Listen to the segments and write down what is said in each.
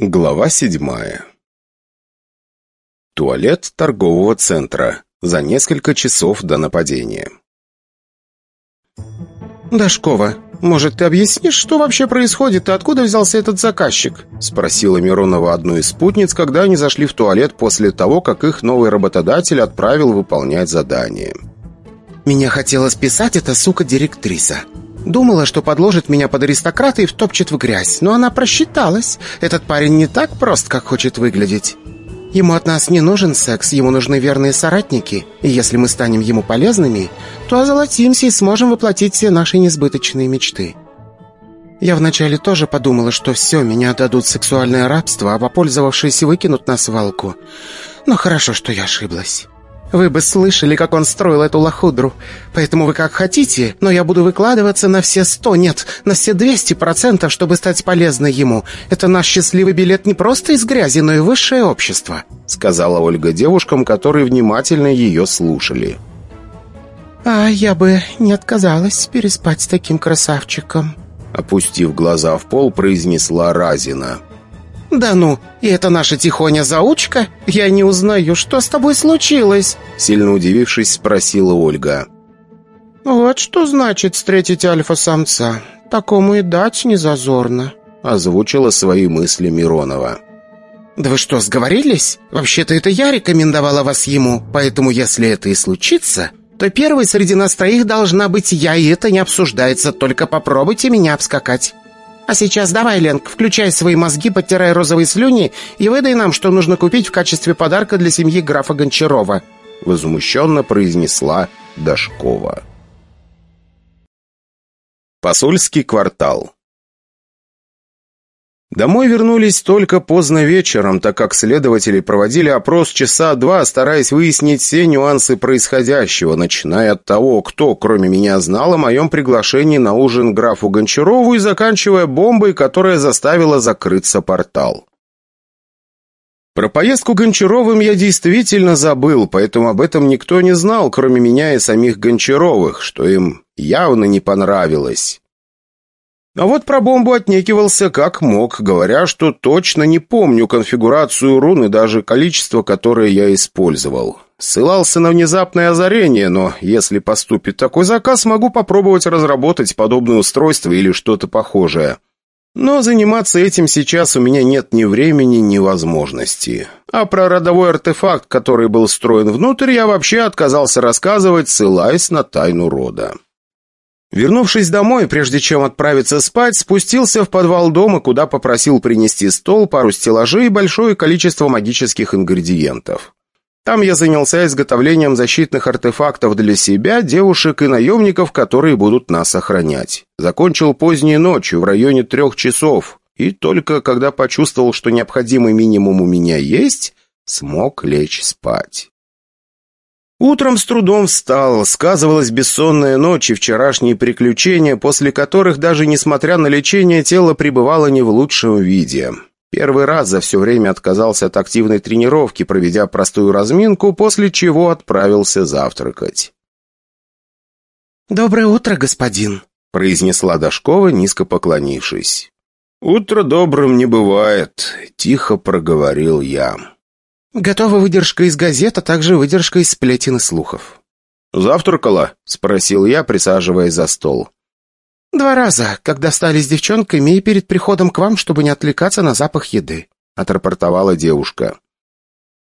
Глава седьмая Туалет торгового центра. За несколько часов до нападения. «Дашкова, может, ты объяснишь, что вообще происходит и откуда взялся этот заказчик?» Спросила Миронова одну из спутниц, когда они зашли в туалет после того, как их новый работодатель отправил выполнять задание. «Меня хотела списать эта сука-директриса», Думала, что подложит меня под аристократа и втопчет в грязь, но она просчиталась. Этот парень не так прост, как хочет выглядеть. Ему от нас не нужен секс, ему нужны верные соратники. И если мы станем ему полезными, то озолотимся и сможем воплотить все наши несбыточные мечты. Я вначале тоже подумала, что все, меня отдадут сексуальное рабство, а попользовавшись выкинут на свалку. Но хорошо, что я ошиблась. Вы бы слышали, как он строил эту лохудру. Поэтому вы как хотите, но я буду выкладываться на все сто, нет, на все двести процентов, чтобы стать полезной ему. Это наш счастливый билет не просто из грязи, но и высшее общество», — сказала Ольга девушкам, которые внимательно ее слушали. «А я бы не отказалась переспать с таким красавчиком», — опустив глаза в пол, произнесла Разина. «Да ну, и это наша тихоня заучка? Я не узнаю, что с тобой случилось?» Сильно удивившись, спросила Ольга. «Вот что значит встретить альфа-самца. Такому и дать не зазорно», озвучила свои мысли Миронова. «Да вы что, сговорились? Вообще-то это я рекомендовала вас ему, поэтому если это и случится, то первой среди нас троих должна быть я, и это не обсуждается, только попробуйте меня обскакать». А сейчас давай, Ленк, включай свои мозги, подтирай розовые слюни и выдай нам, что нужно купить в качестве подарка для семьи графа Гончарова», — возмущенно произнесла Дашкова. Посольский квартал Домой вернулись только поздно вечером, так как следователи проводили опрос часа два, стараясь выяснить все нюансы происходящего, начиная от того, кто, кроме меня, знал о моем приглашении на ужин графу Гончарову и заканчивая бомбой, которая заставила закрыться портал. Про поездку Гончаровым я действительно забыл, поэтому об этом никто не знал, кроме меня и самих Гончаровых, что им явно не понравилось. А вот про бомбу отнекивался как мог, говоря, что точно не помню конфигурацию рун и даже количество, которое я использовал. Ссылался на внезапное озарение, но если поступит такой заказ, могу попробовать разработать подобное устройство или что-то похожее. Но заниматься этим сейчас у меня нет ни времени, ни возможности. А про родовой артефакт, который был встроен внутрь, я вообще отказался рассказывать, ссылаясь на тайну рода. Вернувшись домой, прежде чем отправиться спать, спустился в подвал дома, куда попросил принести стол, пару стеллажей и большое количество магических ингредиентов. Там я занялся изготовлением защитных артефактов для себя, девушек и наемников, которые будут нас охранять. Закончил поздней ночью, в районе трех часов, и только когда почувствовал, что необходимый минимум у меня есть, смог лечь спать. Утром с трудом встал, сказывалась бессонная ночь и вчерашние приключения, после которых даже несмотря на лечение, тело пребывало не в лучшем виде. Первый раз за все время отказался от активной тренировки, проведя простую разминку, после чего отправился завтракать. «Доброе утро, господин», — произнесла Дашкова, низко поклонившись. «Утро добрым не бывает», — тихо проговорил я. Готова выдержка из газет, а также выдержка из сплетен и слухов. «Завтракала?» — спросил я, присаживаясь за стол. «Два раза, когда стали с девчонками и перед приходом к вам, чтобы не отвлекаться на запах еды», — отрапортовала девушка.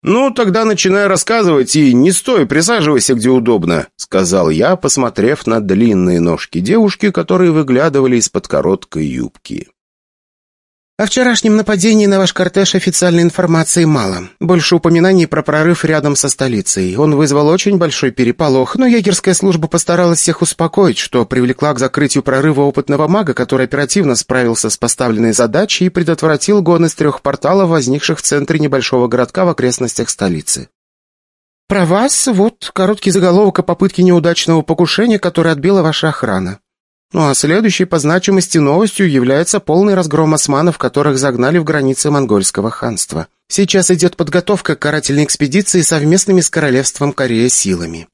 «Ну, тогда начинай рассказывать и не стой, присаживайся где удобно», — сказал я, посмотрев на длинные ножки девушки, которые выглядывали из-под короткой юбки. О вчерашнем нападении на ваш кортеж официальной информации мало. Больше упоминаний про прорыв рядом со столицей. Он вызвал очень большой переполох, но егерская служба постаралась всех успокоить, что привлекла к закрытию прорыва опытного мага, который оперативно справился с поставленной задачей и предотвратил гон из трех порталов, возникших в центре небольшого городка в окрестностях столицы. Про вас вот короткий заголовок о попытке неудачного покушения, которое отбила ваша охрана. Ну а следующей по значимости новостью является полный разгром османов, которых загнали в границы монгольского ханства. Сейчас идет подготовка к карательной экспедиции совместными с Королевством Корея силами.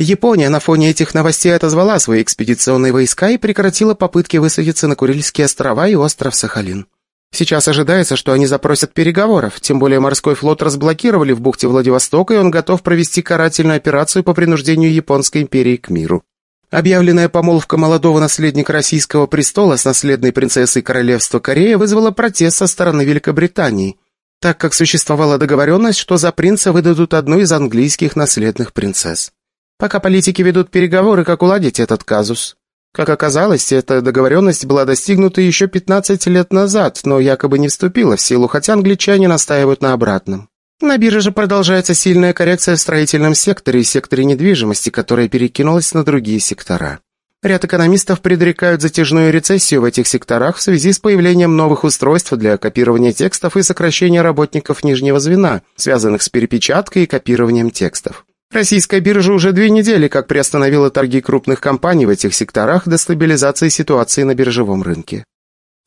Япония на фоне этих новостей отозвала свои экспедиционные войска и прекратила попытки высадиться на Курильские острова и остров Сахалин. Сейчас ожидается, что они запросят переговоров, тем более морской флот разблокировали в бухте Владивостока, и он готов провести карательную операцию по принуждению Японской империи к миру. Объявленная помолвка молодого наследника российского престола с наследной принцессой королевства Корея вызвала протест со стороны Великобритании, так как существовала договоренность, что за принца выдадут одну из английских наследных принцесс. Пока политики ведут переговоры, как уладить этот казус. Как оказалось, эта договоренность была достигнута еще 15 лет назад, но якобы не вступила в силу, хотя англичане настаивают на обратном. На бирже же продолжается сильная коррекция в строительном секторе и секторе недвижимости, которая перекинулась на другие сектора. Ряд экономистов предрекают затяжную рецессию в этих секторах в связи с появлением новых устройств для копирования текстов и сокращения работников нижнего звена, связанных с перепечаткой и копированием текстов. Российская биржа уже две недели как приостановила торги крупных компаний в этих секторах до стабилизации ситуации на биржевом рынке.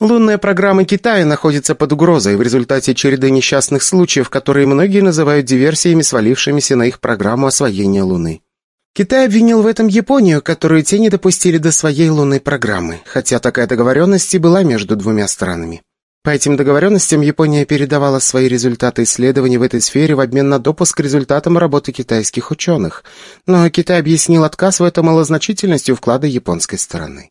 Лунная программа Китая находится под угрозой в результате череды несчастных случаев, которые многие называют диверсиями, свалившимися на их программу освоения Луны. Китай обвинил в этом Японию, которую те не допустили до своей лунной программы, хотя такая договоренность и была между двумя странами. По этим договоренностям Япония передавала свои результаты исследований в этой сфере в обмен на допуск к результатам работы китайских ученых, но Китай объяснил отказ в этом малозначительностью вклада японской стороны.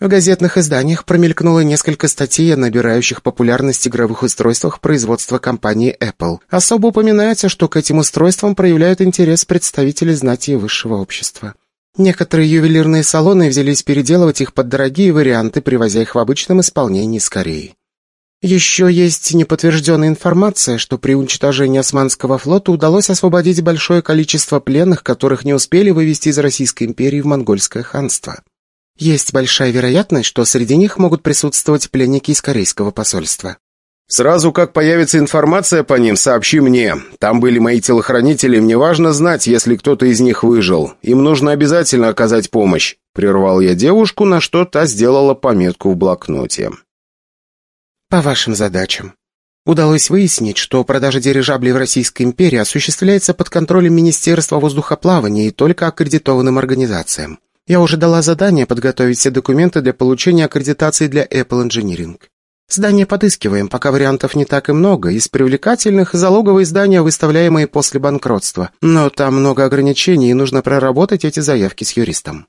В газетных изданиях промелькнуло несколько статей о набирающих популярность игровых устройствах производства компании Apple. Особо упоминается, что к этим устройствам проявляют интерес представители знати и высшего общества. Некоторые ювелирные салоны взялись переделывать их под дорогие варианты, привозя их в обычном исполнении с Кореи. Еще есть неподтвержденная информация, что при уничтожении Османского флота удалось освободить большое количество пленных, которых не успели вывести из Российской империи в Монгольское ханство. Есть большая вероятность, что среди них могут присутствовать пленники из корейского посольства. «Сразу как появится информация по ним, сообщи мне. Там были мои телохранители, мне важно знать, если кто-то из них выжил. Им нужно обязательно оказать помощь». Прервал я девушку, на что та сделала пометку в блокноте. «По вашим задачам. Удалось выяснить, что продажа дирижаблей в Российской империи осуществляется под контролем Министерства воздухоплавания и только аккредитованным организациям. Я уже дала задание подготовить все документы для получения аккредитации для Apple Engineering. Здание подыскиваем, пока вариантов не так и много. Из привлекательных – залоговые здания, выставляемые после банкротства. Но там много ограничений, и нужно проработать эти заявки с юристом.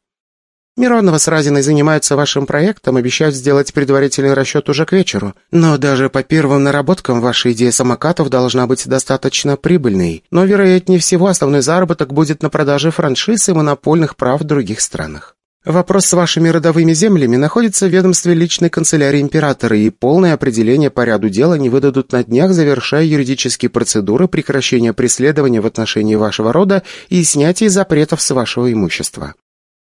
Миронова с Разиной занимаются вашим проектом, обещают сделать предварительный расчет уже к вечеру. Но даже по первым наработкам ваша идея самокатов должна быть достаточно прибыльной. Но, вероятнее всего, основной заработок будет на продаже франшиз и монопольных прав в других странах. Вопрос с вашими родовыми землями находится в ведомстве личной канцелярии императора, и полное определение по ряду дел они выдадут на днях, завершая юридические процедуры прекращения преследования в отношении вашего рода и снятия запретов с вашего имущества.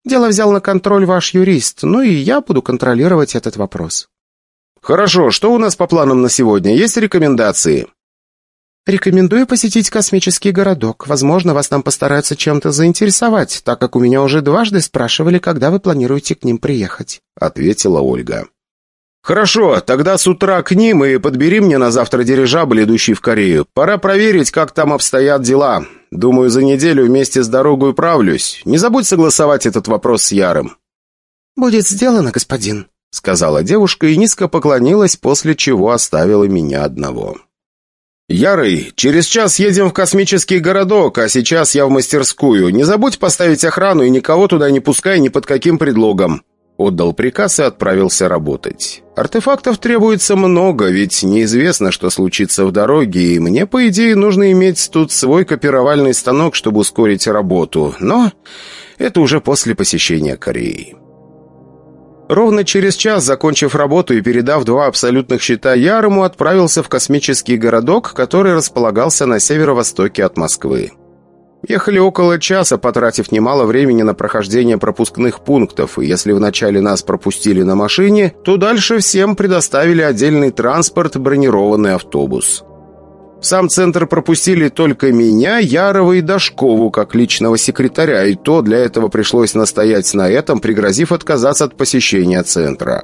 Дело взял на контроль ваш юрист, ну и я буду контролировать этот вопрос». «Хорошо, что у нас по планам на сегодня? Есть рекомендации?» «Рекомендую посетить космический городок. Возможно, вас там постараются чем-то заинтересовать, так как у меня уже дважды спрашивали, когда вы планируете к ним приехать», — ответила Ольга. «Хорошо, тогда с утра к ним и подбери мне на завтра дирижабль, идущий в Корею. Пора проверить, как там обстоят дела. Думаю, за неделю вместе с дорогой управлюсь. Не забудь согласовать этот вопрос с Ярым». «Будет сделано, господин», — сказала девушка и низко поклонилась, после чего оставила меня одного. «Ярый, через час едем в космический городок, а сейчас я в мастерскую. Не забудь поставить охрану и никого туда не пускай ни под каким предлогом». Отдал приказ и отправился работать. Артефактов требуется много, ведь неизвестно, что случится в дороге, и мне, по идее, нужно иметь тут свой копировальный станок, чтобы ускорить работу. Но это уже после посещения Кореи. Ровно через час, закончив работу и передав два абсолютных щита Ярому, отправился в космический городок, который располагался на северо-востоке от Москвы. Ехали около часа, потратив немало времени на прохождение пропускных пунктов, и если вначале нас пропустили на машине, то дальше всем предоставили отдельный транспорт, бронированный автобус. В сам центр пропустили только меня, Ярова и Дашкову, как личного секретаря, и то для этого пришлось настоять на этом, пригрозив отказаться от посещения центра.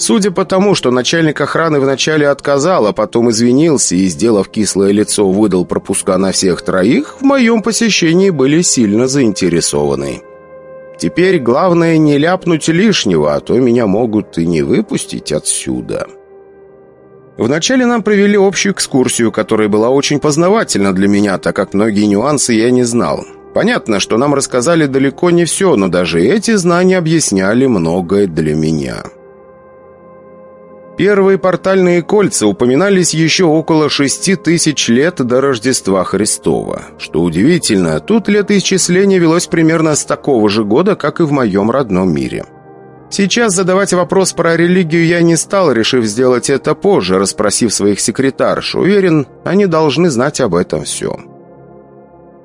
Судя по тому, что начальник охраны вначале отказал, а потом извинился и, сделав кислое лицо, выдал пропуска на всех троих, в моем посещении были сильно заинтересованы. Теперь главное не ляпнуть лишнего, а то меня могут и не выпустить отсюда». Вначале нам провели общую экскурсию, которая была очень познавательна для меня, так как многие нюансы я не знал. Понятно, что нам рассказали далеко не все, но даже эти знания объясняли многое для меня. Первые портальные кольца упоминались еще около шести тысяч лет до Рождества Христова. Что удивительно, тут летоисчисление велось примерно с такого же года, как и в моем родном мире. Сейчас задавать вопрос про религию я не стал, решив сделать это позже, расспросив своих секретарш. Уверен, они должны знать об этом все.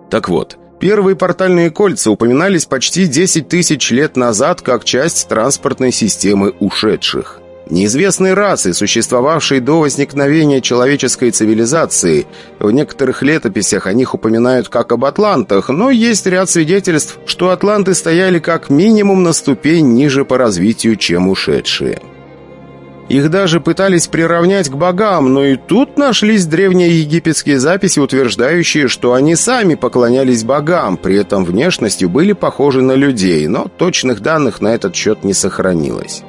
Так вот, первые портальные кольца упоминались почти 10 тысяч лет назад как часть транспортной системы ушедших. Неизвестные расы, существовавшие до возникновения человеческой цивилизации. В некоторых летописях о них упоминают как об атлантах, но есть ряд свидетельств, что атланты стояли как минимум на ступень ниже по развитию, чем ушедшие. Их даже пытались приравнять к богам, но и тут нашлись древние египетские записи, утверждающие, что они сами поклонялись богам, при этом внешностью были похожи на людей, но точных данных на этот счет не сохранилось.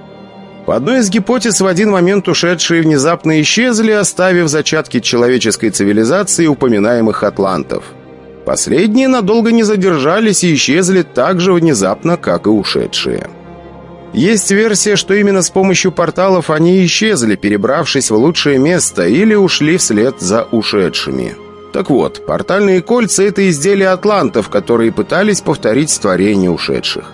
По одной из гипотез, в один момент ушедшие внезапно исчезли, оставив зачатки человеческой цивилизации упоминаемых атлантов. Последние надолго не задержались и исчезли так же внезапно, как и ушедшие. Есть версия, что именно с помощью порталов они исчезли, перебравшись в лучшее место или ушли вслед за ушедшими. Так вот, портальные кольца — это изделия атлантов, которые пытались повторить творение ушедших.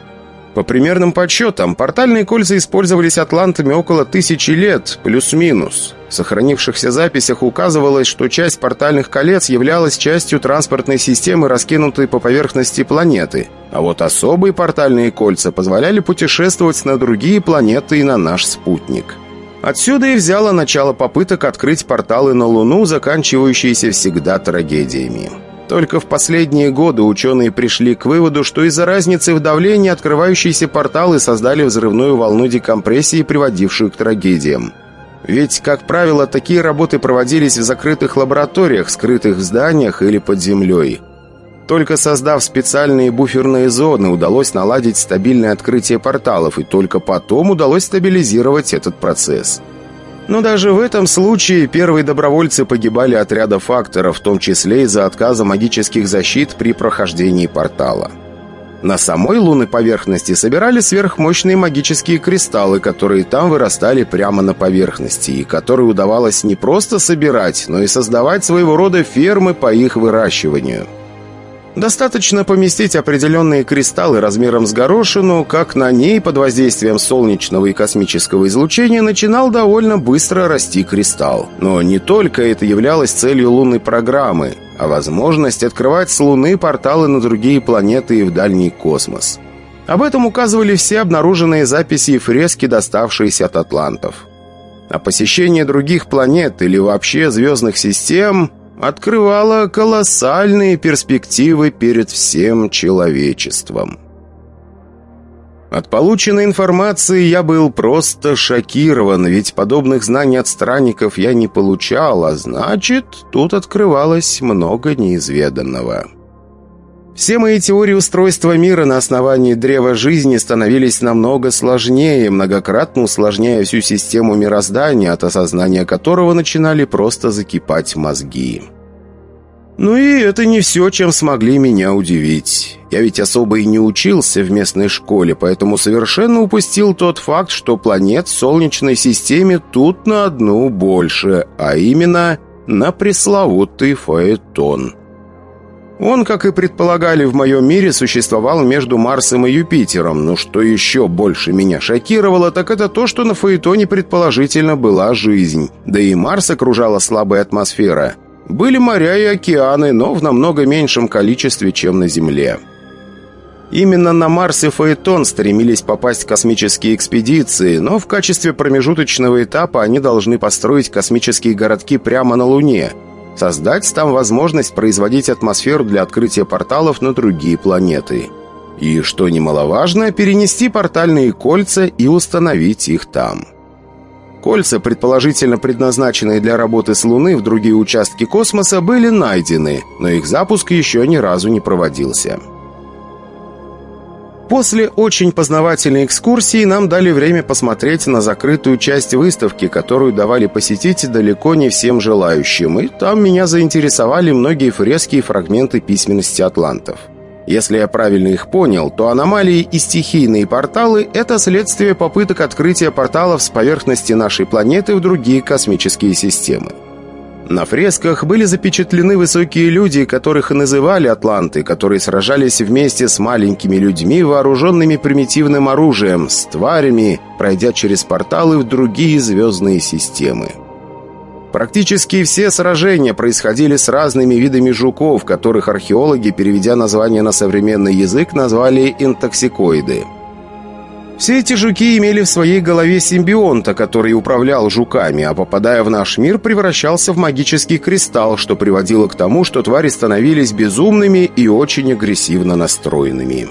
По примерным подсчетам, портальные кольца использовались атлантами около тысячи лет, плюс-минус. В сохранившихся записях указывалось, что часть портальных колец являлась частью транспортной системы, раскинутой по поверхности планеты. А вот особые портальные кольца позволяли путешествовать на другие планеты и на наш спутник. Отсюда и взяло начало попыток открыть порталы на Луну, заканчивающиеся всегда трагедиями. Только в последние годы ученые пришли к выводу, что из-за разницы в давлении открывающиеся порталы создали взрывную волну декомпрессии, приводившую к трагедиям. Ведь, как правило, такие работы проводились в закрытых лабораториях, скрытых в зданиях или под землей. Только создав специальные буферные зоны, удалось наладить стабильное открытие порталов, и только потом удалось стабилизировать этот процесс. Но даже в этом случае первые добровольцы погибали от ряда факторов, в том числе из-за отказа магических защит при прохождении портала. На самой лунной поверхности собирали сверхмощные магические кристаллы, которые там вырастали прямо на поверхности, и которые удавалось не просто собирать, но и создавать своего рода фермы по их выращиванию – Достаточно поместить определенные кристаллы размером с горошину, как на ней под воздействием солнечного и космического излучения начинал довольно быстро расти кристалл. Но не только это являлось целью лунной программы, а возможность открывать с Луны порталы на другие планеты и в дальний космос. Об этом указывали все обнаруженные записи и фрески, доставшиеся от атлантов. А посещение других планет или вообще звездных систем открывала колоссальные перспективы перед всем человечеством. От полученной информации я был просто шокирован, ведь подобных знаний от странников я не получал, а значит, тут открывалось много неизведанного. Все мои теории устройства мира на основании древа жизни становились намного сложнее, многократно усложняя всю систему мироздания, от осознания которого начинали просто закипать мозги. Ну и это не все, чем смогли меня удивить. Я ведь особо и не учился в местной школе, поэтому совершенно упустил тот факт, что планет в Солнечной системе тут на одну больше, а именно на пресловутый Фаэтон. Он, как и предполагали в моем мире, существовал между Марсом и Юпитером, но что еще больше меня шокировало, так это то, что на Фаэтоне предположительно была жизнь. Да и Марс окружала слабая атмосфера. Были моря и океаны, но в намного меньшем количестве, чем на Земле. Именно на Марс и Фаэтон стремились попасть космические экспедиции, но в качестве промежуточного этапа они должны построить космические городки прямо на Луне – Создать там возможность производить атмосферу для открытия порталов на другие планеты. И, что немаловажно, перенести портальные кольца и установить их там. Кольца, предположительно предназначенные для работы с Луны в другие участки космоса, были найдены, но их запуск еще ни разу не проводился. После очень познавательной экскурсии нам дали время посмотреть на закрытую часть выставки, которую давали посетить далеко не всем желающим, и там меня заинтересовали многие фрески и фрагменты письменности атлантов. Если я правильно их понял, то аномалии и стихийные порталы – это следствие попыток открытия порталов с поверхности нашей планеты в другие космические системы. На фресках были запечатлены высокие люди, которых и называли атланты, которые сражались вместе с маленькими людьми, вооруженными примитивным оружием, с тварями, пройдя через порталы в другие звездные системы. Практически все сражения происходили с разными видами жуков, которых археологи, переведя название на современный язык, назвали интоксикоиды. Все эти жуки имели в своей голове симбионта, который управлял жуками, а попадая в наш мир, превращался в магический кристалл, что приводило к тому, что твари становились безумными и очень агрессивно настроенными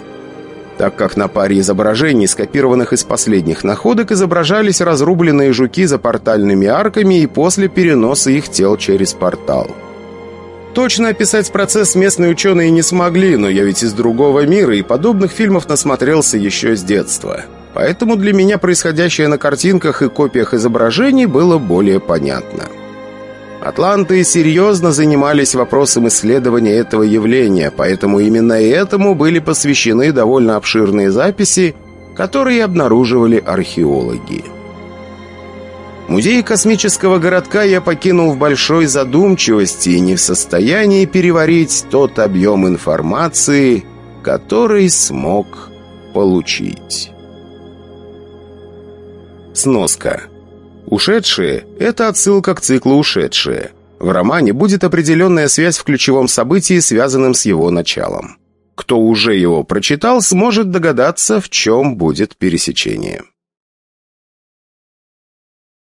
так как на паре изображений, скопированных из последних находок, изображались разрубленные жуки за портальными арками и после переноса их тел через портал. Точно описать процесс местные ученые не смогли, но я ведь из другого мира и подобных фильмов насмотрелся еще с детства. Поэтому для меня происходящее на картинках и копиях изображений было более понятно. Атланты серьезно занимались вопросом исследования этого явления, поэтому именно этому были посвящены довольно обширные записи, которые обнаруживали археологи. Музей космического городка я покинул в большой задумчивости и не в состоянии переварить тот объем информации, который смог получить. Сноска. Ушедшие – это отсылка к циклу «Ушедшие». В романе будет определенная связь в ключевом событии, связанном с его началом. Кто уже его прочитал, сможет догадаться, в чем будет пересечение.